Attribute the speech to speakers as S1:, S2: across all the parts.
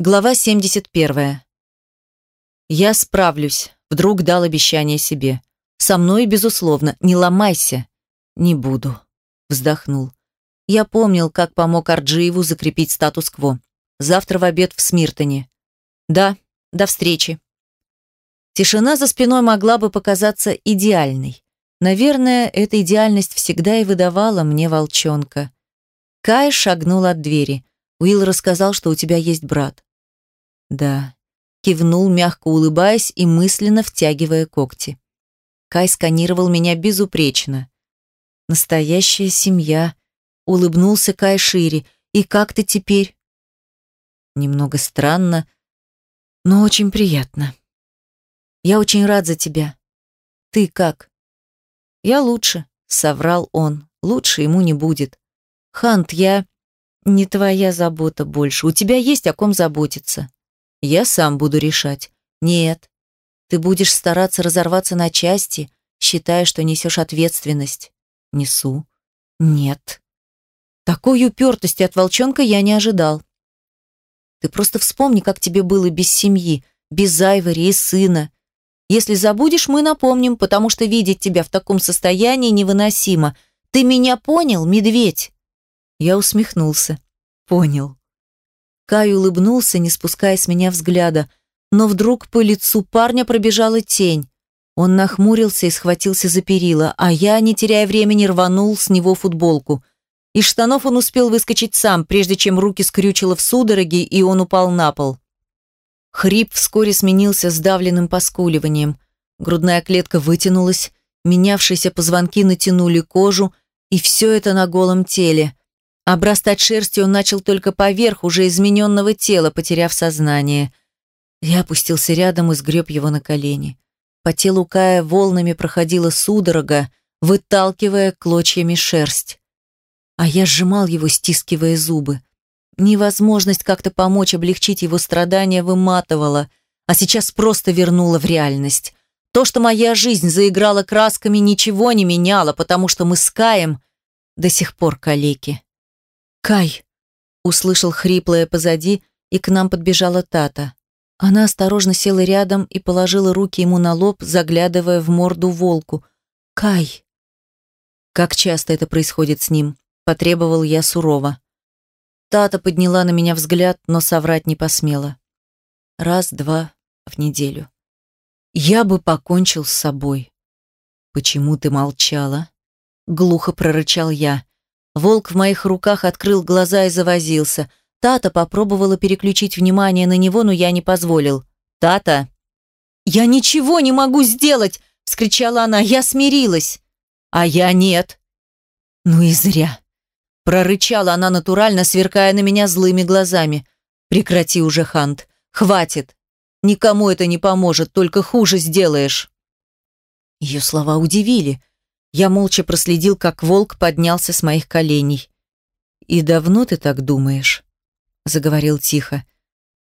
S1: Глава 71. Я справлюсь, вдруг дал обещание себе. Со мной, безусловно, не ломайся. Не буду. Вздохнул. Я помнил, как помог Арджиеву закрепить статус-кво. Завтра в обед в Смиртоне. Да, до встречи. Тишина за спиной могла бы показаться идеальной. Наверное, эта идеальность всегда и выдавала мне волчонка. Кай шагнул от двери. Уилл рассказал, что у тебя есть брат. Да. Кивнул, мягко улыбаясь и мысленно втягивая когти. Кай сканировал меня безупречно. Настоящая семья. Улыбнулся Кай шире. И как ты теперь? Немного странно, но очень приятно. Я очень рад за тебя. Ты как? Я лучше, соврал он. Лучше ему не будет. Хант, я не твоя забота больше. У тебя есть о ком заботиться. Я сам буду решать. Нет. Ты будешь стараться разорваться на части, считая, что несешь ответственность. Несу. Нет. Такой упертости от волчонка я не ожидал. Ты просто вспомни, как тебе было без семьи, без Айвори и сына. Если забудешь, мы напомним, потому что видеть тебя в таком состоянии невыносимо. Ты меня понял, медведь?» Я усмехнулся. «Понял». Кай улыбнулся, не спуская с меня взгляда, но вдруг по лицу парня пробежала тень. Он нахмурился и схватился за перила, а я, не теряя времени, рванул с него футболку. Из штанов он успел выскочить сам, прежде чем руки скрючило в судороге, и он упал на пол. Хрип вскоре сменился сдавленным поскуливанием. Грудная клетка вытянулась, менявшиеся позвонки натянули кожу, и все это на голом теле. Обрастать шерстью он начал только поверх уже измененного тела, потеряв сознание. Я опустился рядом и сгреб его на колени. По телу Кая волнами проходила судорога, выталкивая клочьями шерсть. А я сжимал его, стискивая зубы. Невозможность как-то помочь облегчить его страдания выматывала, а сейчас просто вернула в реальность. То, что моя жизнь заиграла красками, ничего не меняло, потому что мы с Каем до сих пор калеки. «Кай!» — услышал хриплое позади, и к нам подбежала Тата. Она осторожно села рядом и положила руки ему на лоб, заглядывая в морду волку. «Кай!» Как часто это происходит с ним? Потребовал я сурово. Тата подняла на меня взгляд, но соврать не посмела. Раз-два в неделю. Я бы покончил с собой. «Почему ты молчала?» Глухо прорычал я. Волк в моих руках открыл глаза и завозился. Тата попробовала переключить внимание на него, но я не позволил. «Тата!» «Я ничего не могу сделать!» — вскричала она. «Я смирилась!» «А я нет!» «Ну и зря!» Прорычала она натурально, сверкая на меня злыми глазами. «Прекрати уже, Хант! Хватит! Никому это не поможет, только хуже сделаешь!» Ее слова удивили. Я молча проследил, как волк поднялся с моих коленей. «И давно ты так думаешь?» заговорил тихо.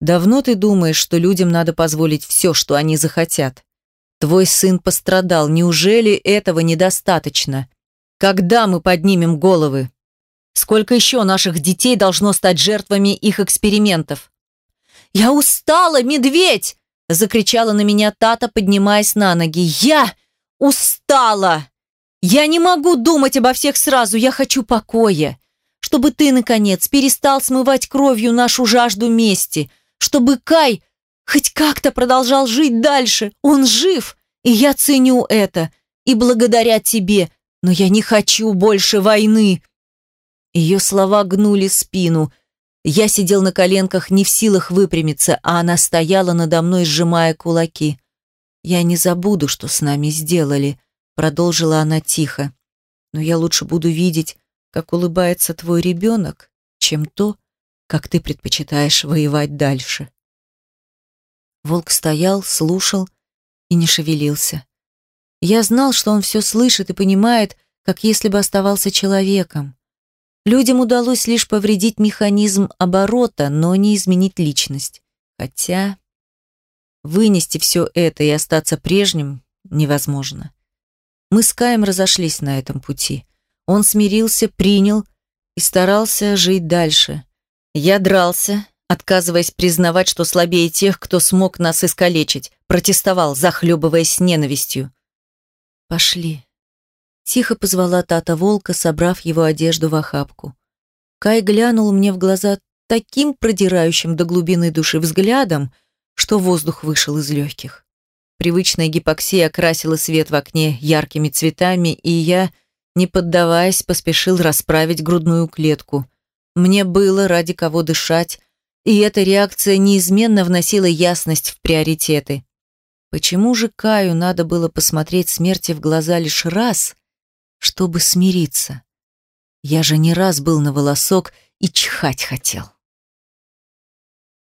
S1: «Давно ты думаешь, что людям надо позволить все, что они захотят? Твой сын пострадал, неужели этого недостаточно? Когда мы поднимем головы? Сколько еще наших детей должно стать жертвами их экспериментов?» «Я устала, медведь!» закричала на меня Тата, поднимаясь на ноги. «Я устала!» Я не могу думать обо всех сразу, я хочу покоя. Чтобы ты, наконец, перестал смывать кровью нашу жажду мести. Чтобы Кай хоть как-то продолжал жить дальше. Он жив, и я ценю это. И благодаря тебе. Но я не хочу больше войны. Ее слова гнули спину. Я сидел на коленках, не в силах выпрямиться, а она стояла надо мной, сжимая кулаки. Я не забуду, что с нами сделали. Продолжила она тихо. Но я лучше буду видеть, как улыбается твой ребенок, чем то, как ты предпочитаешь воевать дальше. Волк стоял, слушал и не шевелился. Я знал, что он все слышит и понимает, как если бы оставался человеком. Людям удалось лишь повредить механизм оборота, но не изменить личность. Хотя вынести все это и остаться прежним невозможно. Мы с Каем разошлись на этом пути. Он смирился, принял и старался жить дальше. Я дрался, отказываясь признавать, что слабее тех, кто смог нас искалечить, протестовал, захлебываясь ненавистью. «Пошли», — тихо позвала Тата Волка, собрав его одежду в охапку. Кай глянул мне в глаза таким продирающим до глубины души взглядом, что воздух вышел из легких. Привычная гипоксия окрасила свет в окне яркими цветами, и я, не поддаваясь, поспешил расправить грудную клетку. Мне было ради кого дышать, и эта реакция неизменно вносила ясность в приоритеты. Почему же Каю надо было посмотреть смерти в глаза лишь раз, чтобы смириться? Я же не раз был на волосок и чихать хотел.